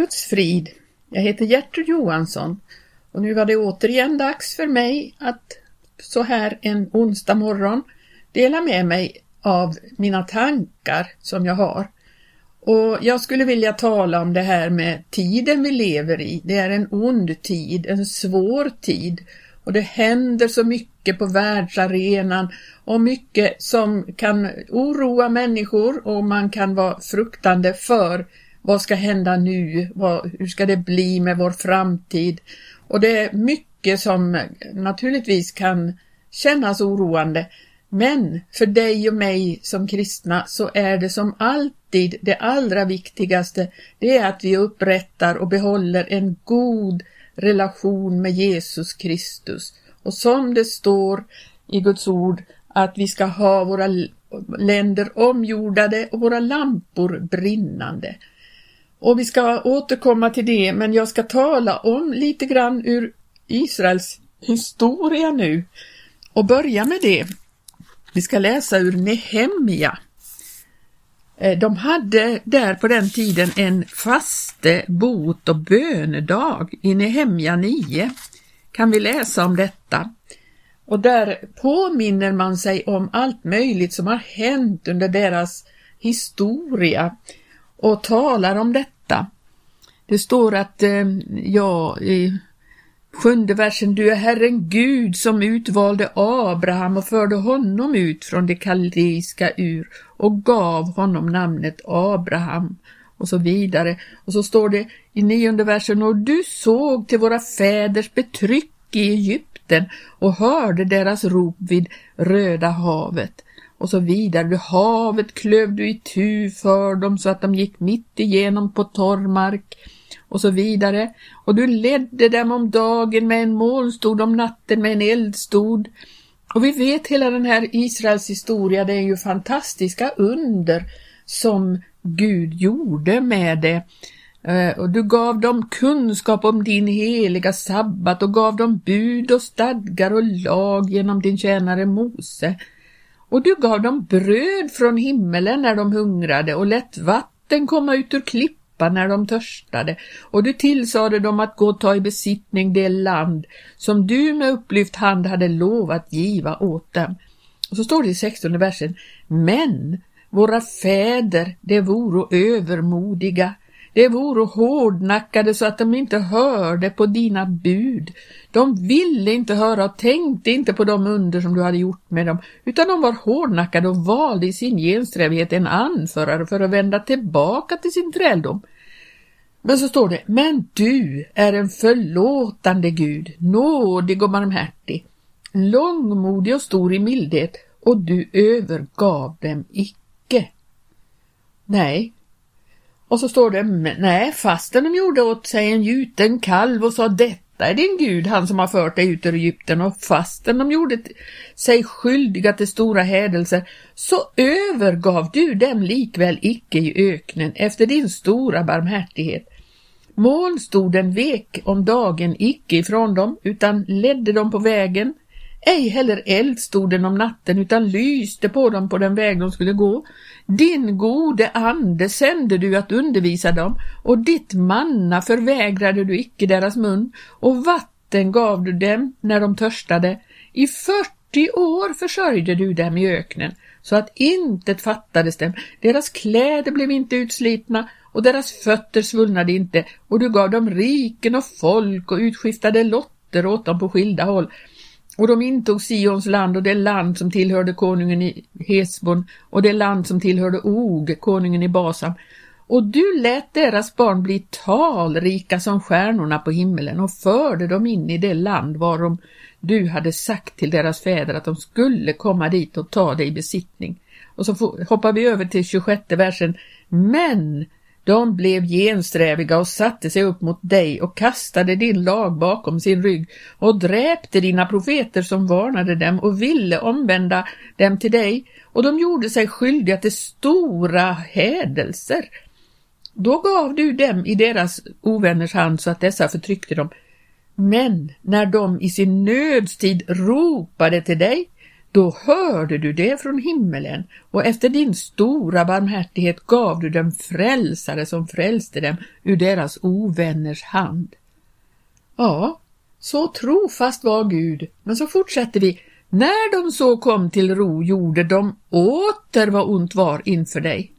Guds frid. Jag heter Gertrud Johansson och nu var det återigen dags för mig att så här en onsdag morgon dela med mig av mina tankar som jag har. Och jag skulle vilja tala om det här med tiden vi lever i. Det är en ond tid, en svår tid och det händer så mycket på världsarenan och mycket som kan oroa människor och man kan vara fruktande för vad ska hända nu? Vad, hur ska det bli med vår framtid? Och det är mycket som naturligtvis kan kännas oroande. Men för dig och mig som kristna så är det som alltid det allra viktigaste, det är att vi upprättar och behåller en god relation med Jesus Kristus. Och som det står i Guds ord att vi ska ha våra länder omjordade och våra lampor brinnande. Och vi ska återkomma till det, men jag ska tala om lite grann ur Israels historia nu och börja med det. Vi ska läsa ur Nehemja. Eh, de hade där på den tiden en faste bot och bönedag i Nehemja 9. Kan vi läsa om detta? Och där påminner man sig om allt möjligt som har hänt under deras historia och talar om detta. Det står att, eh, ja, i sjunde versen, du är Herren Gud som utvalde Abraham och förde honom ut från det kaldeiska ur och gav honom namnet Abraham och så vidare. Och så står det i nionde versen, och du såg till våra fäders betryck i Egypten och hörde deras rop vid Röda havet och så vidare. Havet klöv du i tu för dem så att de gick mitt igenom på torr mark och så vidare. Och du ledde dem om dagen med en molnstod, om natten med en eldstod. Och vi vet hela den här Israels historia, det är ju fantastiska under som Gud gjorde med det. Eh, och du gav dem kunskap om din heliga sabbat och gav dem bud och stadgar och lag genom din tjänare Mose. Och du gav dem bröd från himmelen när de hungrade och lät vatten komma ut ur klippan när de törstade. Och du tillsade dem att gå och ta i besittning det land som du med upplyft hand hade lovat giva åt dem. Och så står det i 16 versen, men våra fäder, de voro övermodiga, det voro hårdnackade så att de inte hörde på dina bud. De ville inte höra och tänkte inte på de under som du hade gjort med dem, utan de var hårdnackade och valde i sin gensträvighet en anförare för att vända tillbaka till sin träldom. Men så står det, men du är en förlåtande Gud, nådig och barmhärtig, långmodig och stor i mildhet, och du övergav dem icke. Nej, och så står det, nej, fastän de gjorde åt sig en gjuten kalv och sa detta är din Gud, han som har fört dig ut ur Egypten och fastän de gjorde sig skyldiga till stora hädelser så övergav du dem likväl icke i öknen efter din stora barmhärtighet. Molnstoden vek om dagen icke ifrån dem utan ledde dem på vägen ej heller eldstoden om natten utan lyste på dem på den väg de skulle gå. Din gode ande sände du att undervisa dem och ditt manna förvägrade du icke deras mun och vatten gav du dem när de törstade. I fyrtio år försörjde du dem i öknen så att intet fattades dem. Deras kläder blev inte utslitna och deras fötter svullnade inte och du gav dem riken och folk och utskiftade lotter åt dem på skilda håll och de intog Sions land och det land som tillhörde konungen i Hesbon och det land som tillhörde Og, konungen i Basam. Och du lät deras barn bli talrika som stjärnorna på himmelen och förde dem in i det land varom du hade sagt till deras fäder att de skulle komma dit och ta det i besittning. Och så hoppar vi över till 26 versen. Men de blev gensträviga och satte sig upp mot dig och kastade din lag bakom sin rygg och dräpte dina profeter som varnade dem och ville omvända dem till dig och de gjorde sig skyldiga till stora hädelser. Då gav du dem i deras ovänners hand så att dessa förtryckte dem. Men när de i sin nödstid ropade till dig, då hörde du det från himmelen och efter din stora barmhärtighet gav du dem frälsare som frälste dem ur deras ovänners hand. Ja, så trofast var Gud, men så fortsätter vi. När de så kom till ro gjorde de åter vad ont var inför dig.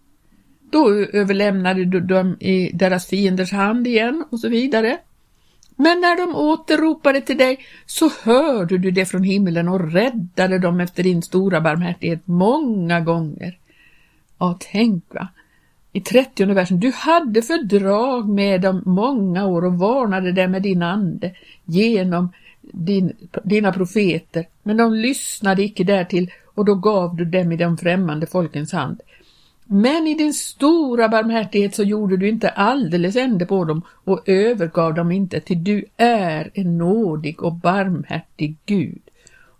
Då överlämnade du dem i deras fienders hand igen och så vidare. Men när de återropade till dig så hörde du det från himlen och räddade dem efter din stora barmhärtighet många gånger. Ja, tänk va! I trettionde versen, du hade fördrag med dem många år och varnade dem med din ande genom din, dina profeter, men de lyssnade icke därtill och då gav du dem i de främmande folkens hand. Men i din stora barmhärtighet så gjorde du inte alldeles ände på dem och övergav dem inte, till du är en nådig och barmhärtig Gud.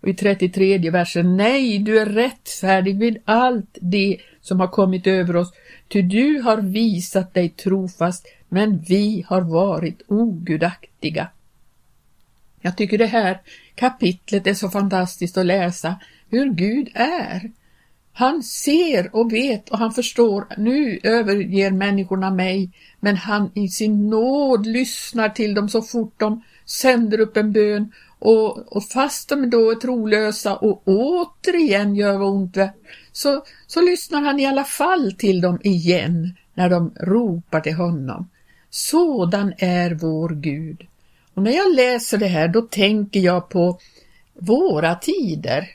Och i 33 versen, nej, du är rättfärdig vid allt det som har kommit över oss, ty du har visat dig trofast, men vi har varit ogudaktiga. Jag tycker det här kapitlet är så fantastiskt att läsa, hur Gud är. Han ser och vet och han förstår, nu överger människorna mig, men han i sin nåd lyssnar till dem så fort de sänder upp en bön och, och fast de då är trolösa och återigen gör vad ont så, så lyssnar han i alla fall till dem igen när de ropar till honom. Sådan är vår Gud. Och när jag läser det här då tänker jag på våra tider.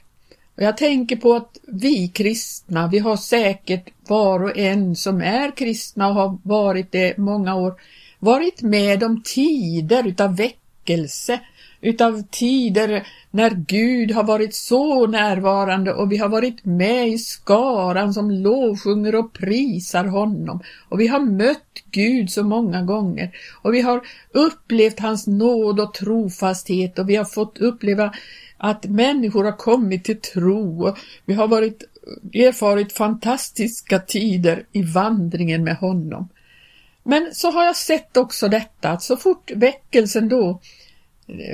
Och jag tänker på att vi kristna, vi har säkert var och en som är kristna och har varit det många år, varit med om tider utav väckelse, utav tider när Gud har varit så närvarande och vi har varit med i skaran som lovsjunger och prisar honom och vi har mött Gud så många gånger och vi har upplevt hans nåd och trofasthet och vi har fått uppleva att människor har kommit till tro. Vi har varit, erfarit fantastiska tider i vandringen med honom. Men så har jag sett också detta att så fort väckelsen då eh,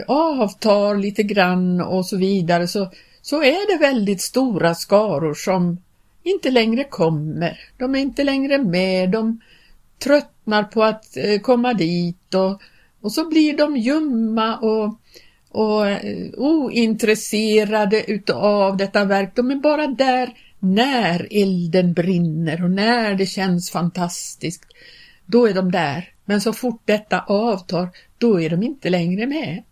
avtar lite grann och så vidare så, så är det väldigt stora skaror som inte längre kommer. De är inte längre med, de tröttnar på att eh, komma dit och, och så blir de ljumma och och eh, ointresserade utav detta verk. De är bara där när elden brinner och när det känns fantastiskt. Då är de där. Men så fort detta avtar, då är de inte längre med.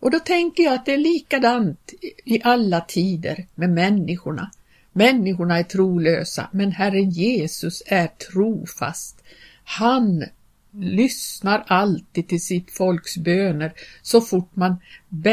Och då tänker jag att det är likadant i alla tider med människorna. Människorna är trolösa, men Herren Jesus är trofast. Han lyssnar alltid till sitt folks böner så fort man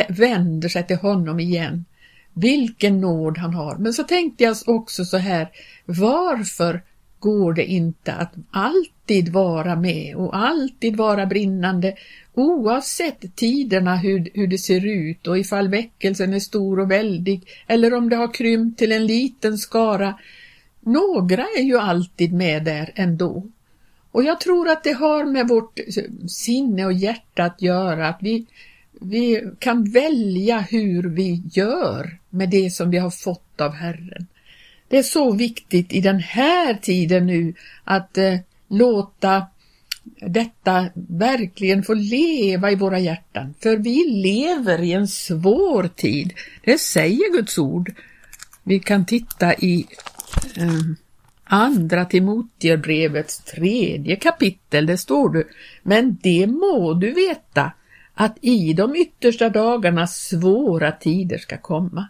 vänder sig till honom igen. Vilken nåd han har. Men så tänkte jag också så här, varför går det inte att alltid vara med och alltid vara brinnande oavsett tiderna hur, hur det ser ut och ifall väckelsen är stor och väldig eller om det har krympt till en liten skara. Några är ju alltid med där ändå. Och jag tror att det har med vårt sinne och hjärta att göra, att vi, vi kan välja hur vi gör med det som vi har fått av Herren. Det är så viktigt i den här tiden nu att eh, låta detta verkligen få leva i våra hjärtan, för vi lever i en svår tid. Det säger Guds ord. Vi kan titta i eh, Andra Timotebrevets tredje kapitel, det står du, men det må du veta att i de yttersta dagarna svåra tider ska komma.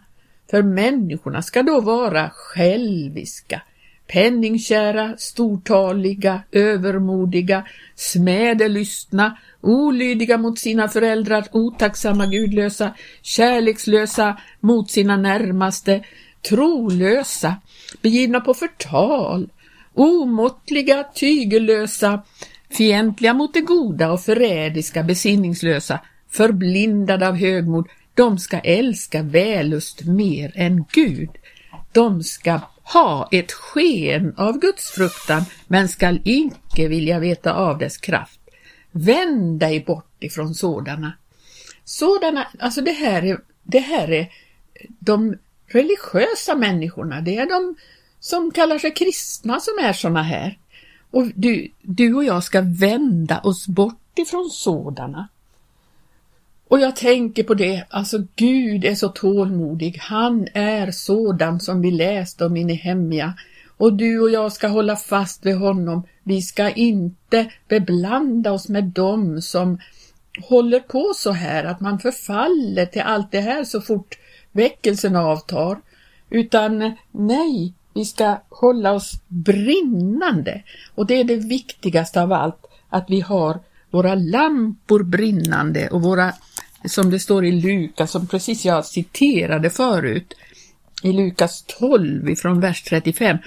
För människorna ska då vara själviska, penningkära, stortaliga, övermodiga, smädelystna, olydiga mot sina föräldrar, otacksamma, gudlösa, kärlekslösa mot sina närmaste, trolösa, begivna på förtal, omåttliga, tygellösa, fientliga mot det goda och förrädiska, besinningslösa, förblindade av högmod, de ska älska vällust mer än Gud. De ska ha ett sken av Guds fruktan, men skall icke vilja veta av dess kraft. Vänd dig bort ifrån sådana. Sådana, alltså det här är, det här är de religiösa människorna, det är de som kallar sig kristna som är sådana här. Och du, du och jag ska vända oss bort ifrån sådana. Och jag tänker på det, alltså Gud är så tålmodig, han är sådan som vi läste om i Nehemja. Och du och jag ska hålla fast vid honom, vi ska inte beblanda oss med dem som håller på så här, att man förfaller till allt det här så fort väckelsen avtar. Utan nej, vi ska hålla oss brinnande. Och det är det viktigaste av allt, att vi har våra lampor brinnande och våra, som det står i Lukas, som precis jag citerade förut, i Lukas 12 ifrån vers 35.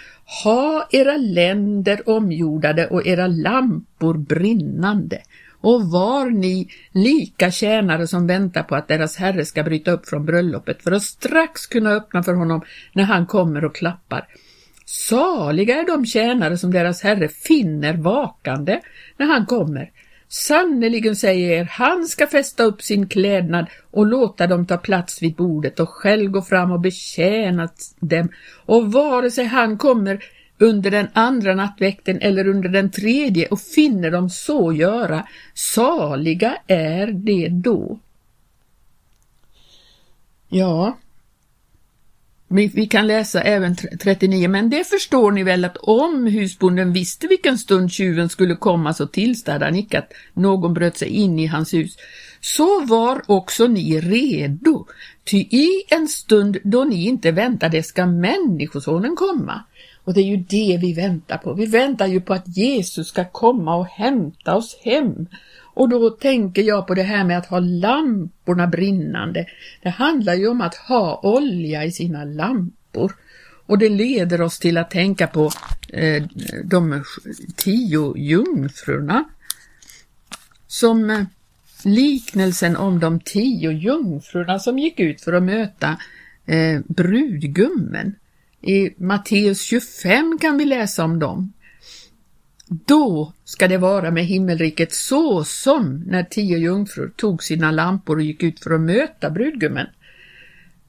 Ha era länder omjordade och era lampor brinnande och var ni lika tjänare som väntar på att deras herre ska bryta upp från bröllopet för att strax kunna öppna för honom när han kommer och klappar. Saliga är de tjänare som deras herre finner vakande när han kommer. Sannerligen säger er, han ska fästa upp sin klädnad och låta dem ta plats vid bordet och själv gå fram och betjäna dem. Och vare sig han kommer under den andra nattväkten eller under den tredje och finner dem så göra, saliga är det då. Ja, vi kan läsa även 39, men det förstår ni väl att om husbonden visste vilken stund tjuven skulle komma så tillstod han icke att någon bröt sig in i hans hus. Så var också ni redo, ty i en stund då ni inte väntade ska Människosonen komma. Och det är ju det vi väntar på. Vi väntar ju på att Jesus ska komma och hämta oss hem. Och då tänker jag på det här med att ha lamporna brinnande. Det handlar ju om att ha olja i sina lampor. Och det leder oss till att tänka på eh, de tio jungfrurna. Som eh, liknelsen om de tio jungfrurna som gick ut för att möta eh, brudgummen. I Matteus 25 kan vi läsa om dem. Då ska det vara med himmelriket så som när tio jungfrur tog sina lampor och gick ut för att möta brudgummen.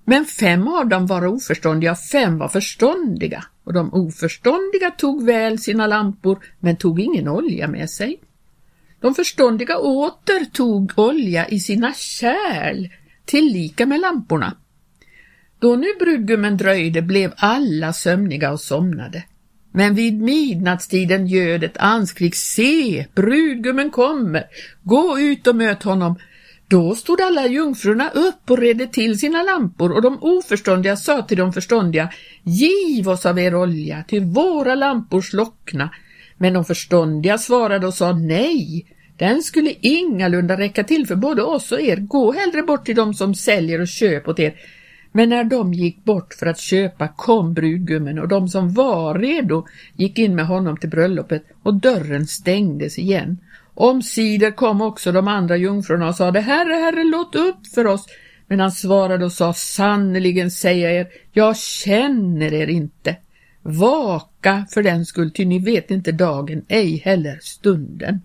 Men fem av dem var oförståndiga, fem var förståndiga och de oförståndiga tog väl sina lampor men tog ingen olja med sig. De förståndiga åter tog olja i sina kärl tillika med lamporna. Då nu brudgummen dröjde blev alla sömniga och somnade. Men vid midnattstiden ljöd ett anskrik, se, brudgummen kommer, gå ut och möt honom. Då stod alla jungfrurna upp och redde till sina lampor och de oförståndiga sa till de förståndiga, giv oss av er olja, till våra lampor slockna. Men de förståndiga svarade och sa nej, den skulle ingalunda räcka till för både oss och er, gå hellre bort till dem som säljer och köp åt er men när de gick bort för att köpa kom brudgummen och de som var redo gick in med honom till bröllopet och dörren stängdes igen. Omsider kom också de andra jungfrurna och sade Herre, Herre, låt upp för oss. Men han svarade och sa sannerligen säger er, jag känner er inte. Vaka för den skull, ty ni vet inte dagen, ej heller stunden.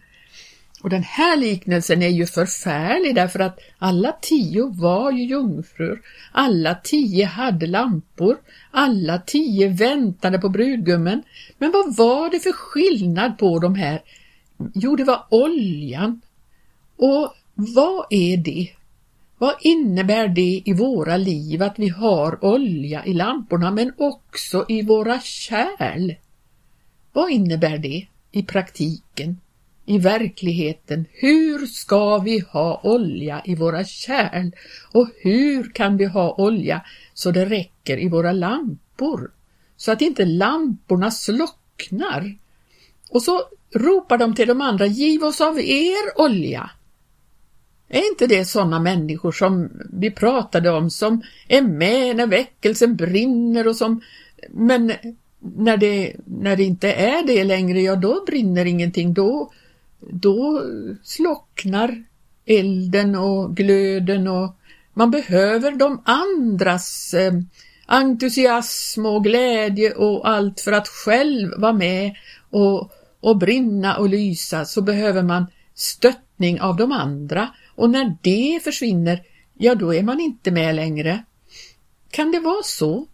Och den här liknelsen är ju förfärlig därför att alla tio var ju jungfrur, alla tio hade lampor, alla tio väntade på brudgummen. Men vad var det för skillnad på de här? Jo, det var oljan. Och vad är det? Vad innebär det i våra liv att vi har olja i lamporna men också i våra kärl? Vad innebär det i praktiken? I verkligheten. Hur ska vi ha olja i våra kärl och hur kan vi ha olja så det räcker i våra lampor så att inte lamporna slocknar? Och så ropar de till de andra, giv oss av er olja. Är inte det sådana människor som vi pratade om som är med när väckelsen brinner och som men när det, när det inte är det längre, ja då brinner ingenting, då, då slocknar elden och glöden och man behöver de andras eh, entusiasm och glädje och allt för att själv vara med och, och brinna och lysa så behöver man stöttning av de andra och när det försvinner, ja då är man inte med längre. Kan det vara så?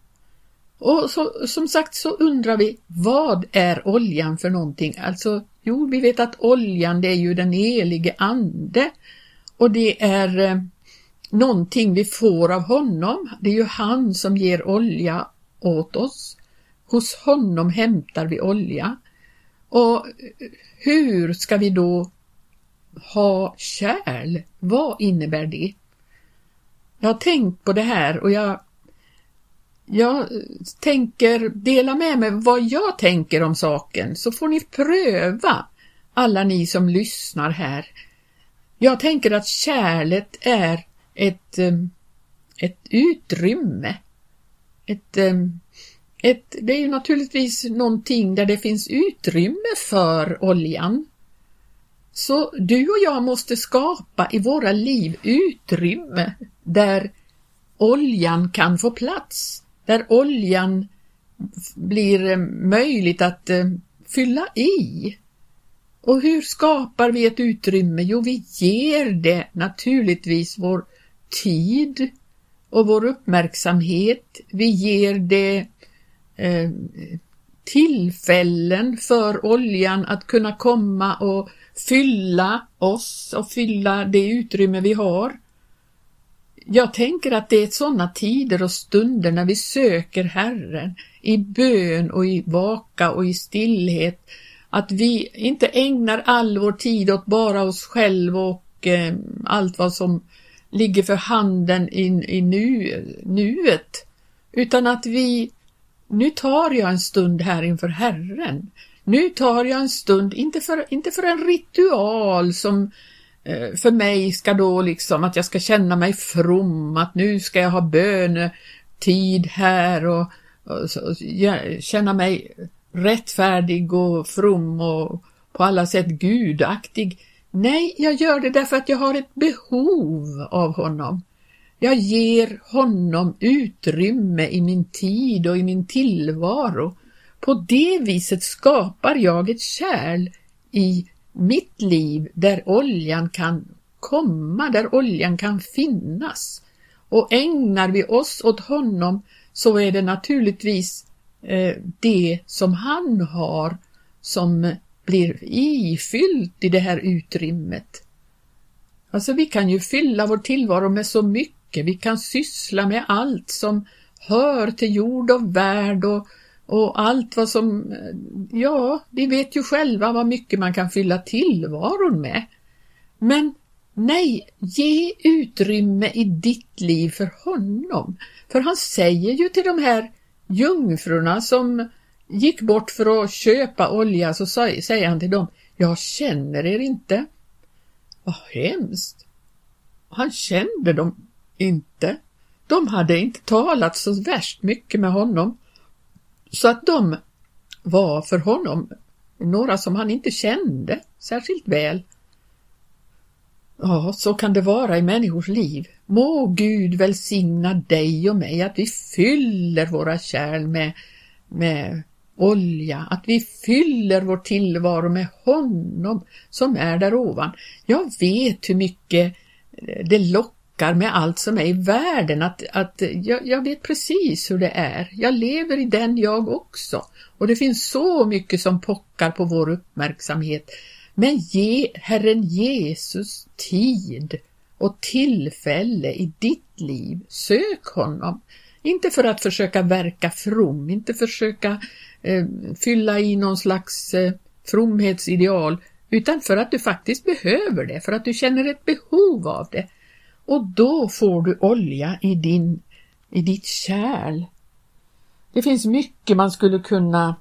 Och så, som sagt så undrar vi, vad är oljan för någonting? Alltså, jo, vi vet att oljan det är ju den helige ande och det är eh, någonting vi får av honom. Det är ju han som ger olja åt oss. Hos honom hämtar vi olja. Och eh, hur ska vi då ha kärl? Vad innebär det? Jag har tänkt på det här och jag, jag tänker dela med mig vad jag tänker om saken så får ni pröva alla ni som lyssnar här. Jag tänker att kärlet är ett, eh, ett utrymme. Ett, eh, ett, det är ju naturligtvis någonting där det finns utrymme för oljan. Så du och jag måste skapa i våra liv utrymme där oljan kan få plats, där oljan blir eh, möjligt att eh, fylla i. Och hur skapar vi ett utrymme? Jo, vi ger det naturligtvis vår tid och vår uppmärksamhet. Vi ger det eh, tillfällen för oljan att kunna komma och fylla oss och fylla det utrymme vi har. Jag tänker att det är sådana tider och stunder när vi söker Herren i bön och i vaka och i stillhet, att vi inte ägnar all vår tid åt bara oss själva och eh, allt vad som ligger för handen i, i nu, nuet, utan att vi, nu tar jag en stund här inför Herren. Nu tar jag en stund, inte för, inte för en ritual som eh, Eh, för mig ska då liksom att jag ska känna mig from, att nu ska jag ha bönetid här och, och, och känna mig rättfärdig och from och på alla sätt gudaktig. Nej, jag gör det därför att jag har ett behov av honom. Jag ger honom utrymme i min tid och i min tillvaro. På det viset skapar jag ett kärl i mitt liv där oljan kan komma, där oljan kan finnas. Och ägnar vi oss åt honom så är det naturligtvis eh, det som han har som blir ifyllt i det här utrymmet. Alltså vi kan ju fylla vår tillvaro med så mycket, vi kan syssla med allt som hör till jord och värld och, och allt vad som, ja, vi vet ju själva vad mycket man kan fylla tillvaron med. Men nej, ge utrymme i ditt liv för honom. För han säger ju till de här jungfrurna som gick bort för att köpa olja så säger han till dem, jag känner er inte. Vad hemskt! Han kände dem inte. De hade inte talat så värst mycket med honom. Så att de var för honom några som han inte kände särskilt väl. Ja, så kan det vara i människors liv. Må Gud välsigna dig och mig att vi fyller våra kärl med, med olja, att vi fyller vår tillvaro med honom som är där ovan. Jag vet hur mycket det lockar med allt som är i världen, att, att jag, jag vet precis hur det är. Jag lever i den jag också och det finns så mycket som pockar på vår uppmärksamhet. Men ge Herren Jesus tid och tillfälle i ditt liv. Sök honom. Inte för att försöka verka from, inte försöka eh, fylla i någon slags eh, fromhetsideal, utan för att du faktiskt behöver det, för att du känner ett behov av det. Och då får du olja i, din, i ditt kärl. Det finns mycket man skulle kunna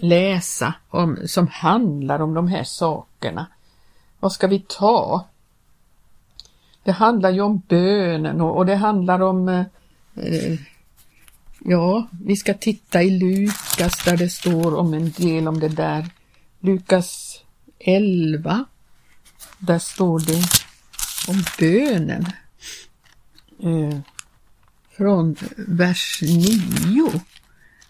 läsa om, som handlar om de här sakerna. Vad ska vi ta? Det handlar ju om bönen och, och det handlar om eh, eh Ja, vi ska titta i Lukas där det står om en del om det där. Lukas 11. Där står det om bönen. Eh, från vers 9.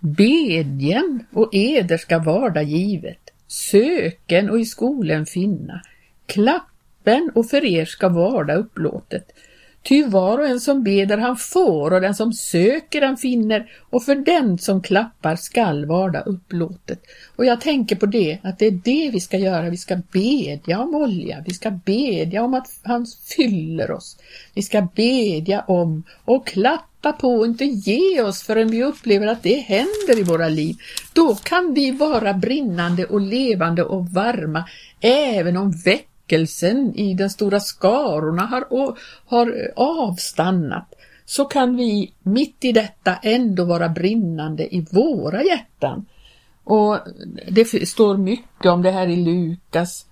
Bedjen och eder ska varda givet. Söken och i skolen finna. Klappen och för er ska varda upplåtet. Ty var och en som beder han får och den som söker han finner och för den som klappar skall varda upplåtet. Och jag tänker på det, att det är det vi ska göra. Vi ska bedja om olja, vi ska bedja om att han fyller oss. Vi ska bedja om och klappa på och inte ge oss förrän vi upplever att det händer i våra liv. Då kan vi vara brinnande och levande och varma även om veckan väckelsen i den stora skarorna har, har eh, avstannat så kan vi mitt i detta ändå vara brinnande i våra hjärtan. Och det står mycket om det här i Lukas.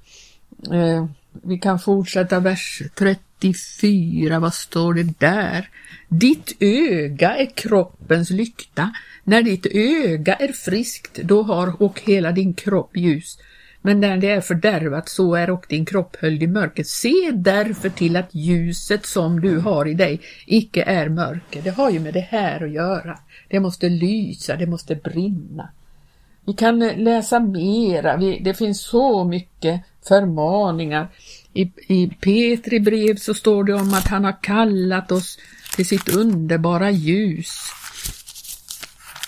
Eh, vi kan fortsätta vers 34, vad står det där? Ditt öga är kroppens lykta. När ditt öga är friskt, då har och hela din kropp ljus. Men när det är fördärvat så är och din kropp höljd i mörker. Se därför till att ljuset som du har i dig icke är mörker. Det har ju med det här att göra. Det måste lysa, det måste brinna. Vi kan läsa mera, vi, det finns så mycket förmaningar. I, I Petri brev så står det om att han har kallat oss till sitt underbara ljus.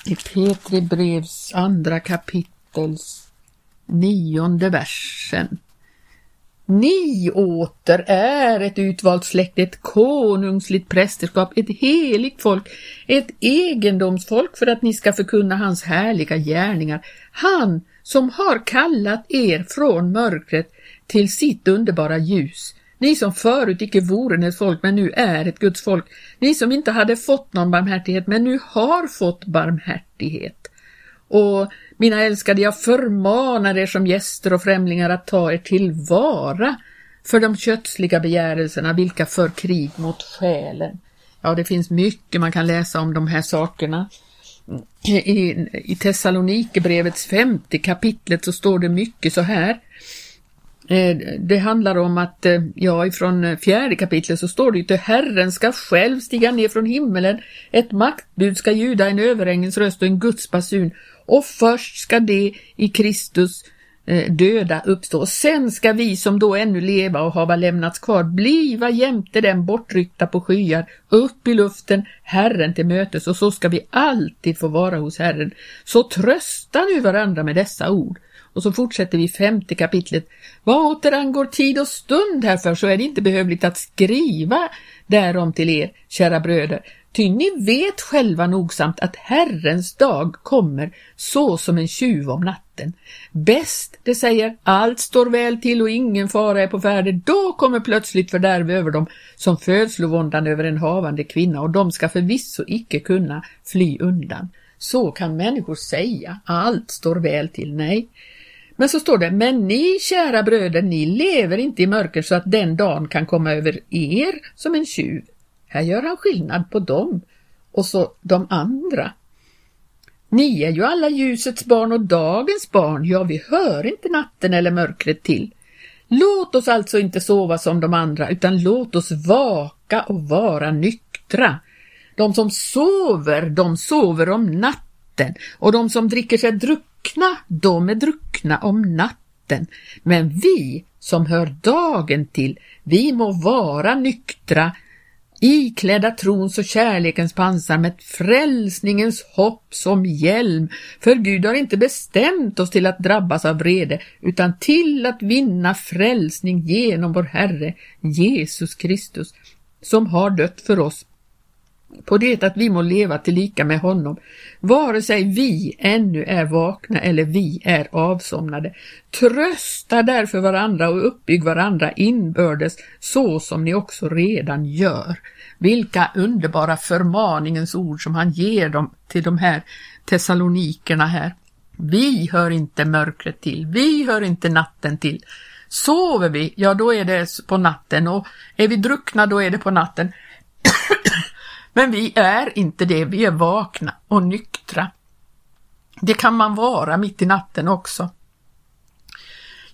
I Petri brevs andra kapitels nionde versen. Ni åter är ett utvalt släkte, ett konungsligt prästerskap, ett heligt folk, ett egendomsfolk för att ni ska förkunna hans härliga gärningar. Han som har kallat er från mörkret till sitt underbara ljus. Ni som förut icke vore ett folk men nu är ett Guds folk. Ni som inte hade fått någon barmhärtighet men nu har fått barmhärtighet. Och mina älskade, jag förmanar er som gäster och främlingar att ta er tillvara för de kötsliga begärelserna, vilka för krig mot själen. Ja, det finns mycket man kan läsa om de här sakerna. I, i Thessalonikerbrevets femte kapitlet så står det mycket så här. Eh, det handlar om att, eh, ja, ifrån fjärde kapitlet så står det ju att Herren ska själv stiga ner från himmelen, ett maktbud ska ljuda en överängens röst och en Guds basun och först ska det i Kristus eh, döda uppstå. Sen ska vi som då ännu leva och hava lämnats kvar bliva jämte den bortryckta på skyar, upp i luften, Herren till mötes och så ska vi alltid få vara hos Herren. Så trösta nu varandra med dessa ord. Och så fortsätter vi femte kapitlet. Vad åter angår tid och stund härför så är det inte behövligt att skriva därom till er, kära bröder, Ty ni vet själva nogsamt att Herrens dag kommer så som en tjuv om natten. Bäst, det säger, allt står väl till och ingen fara är på färde, då kommer plötsligt fördärv över dem som födslovåndan över en havande kvinna och de ska förvisso icke kunna fly undan. Så kan människor säga, allt står väl till, nej. Men så står det, men ni kära bröder, ni lever inte i mörker så att den dagen kan komma över er som en tjuv. Här gör han skillnad på dem och så de andra. Ni är ju alla ljusets barn och dagens barn, ja vi hör inte natten eller mörkret till. Låt oss alltså inte sova som de andra utan låt oss vaka och vara nyktra. De som sover, de sover om natten och de som dricker sig druckna, de är druckna om natten. Men vi som hör dagen till, vi må vara nyktra iklädda trons och kärlekens pansar med frälsningens hopp som hjälm, för Gud har inte bestämt oss till att drabbas av vrede, utan till att vinna frälsning genom vår Herre Jesus Kristus, som har dött för oss på det att vi må leva tillika med honom, vare sig vi ännu är vakna eller vi är avsomnade. Trösta därför varandra och uppbygg varandra inbördes så som ni också redan gör. Vilka underbara förmaningens ord som han ger dem till de här Thessalonikerna här. Vi hör inte mörkret till, vi hör inte natten till. Sover vi, ja då är det på natten och är vi druckna då är det på natten. Men vi är inte det, vi är vakna och nyktra. Det kan man vara mitt i natten också.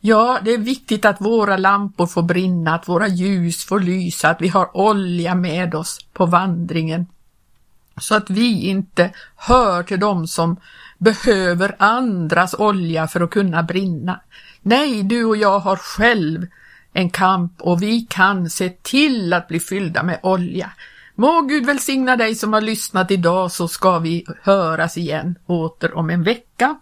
Ja, det är viktigt att våra lampor får brinna, att våra ljus får lysa, att vi har olja med oss på vandringen. Så att vi inte hör till dem som behöver andras olja för att kunna brinna. Nej, du och jag har själv en kamp och vi kan se till att bli fyllda med olja. Må Gud välsigna dig som har lyssnat idag så ska vi höras igen åter om en vecka.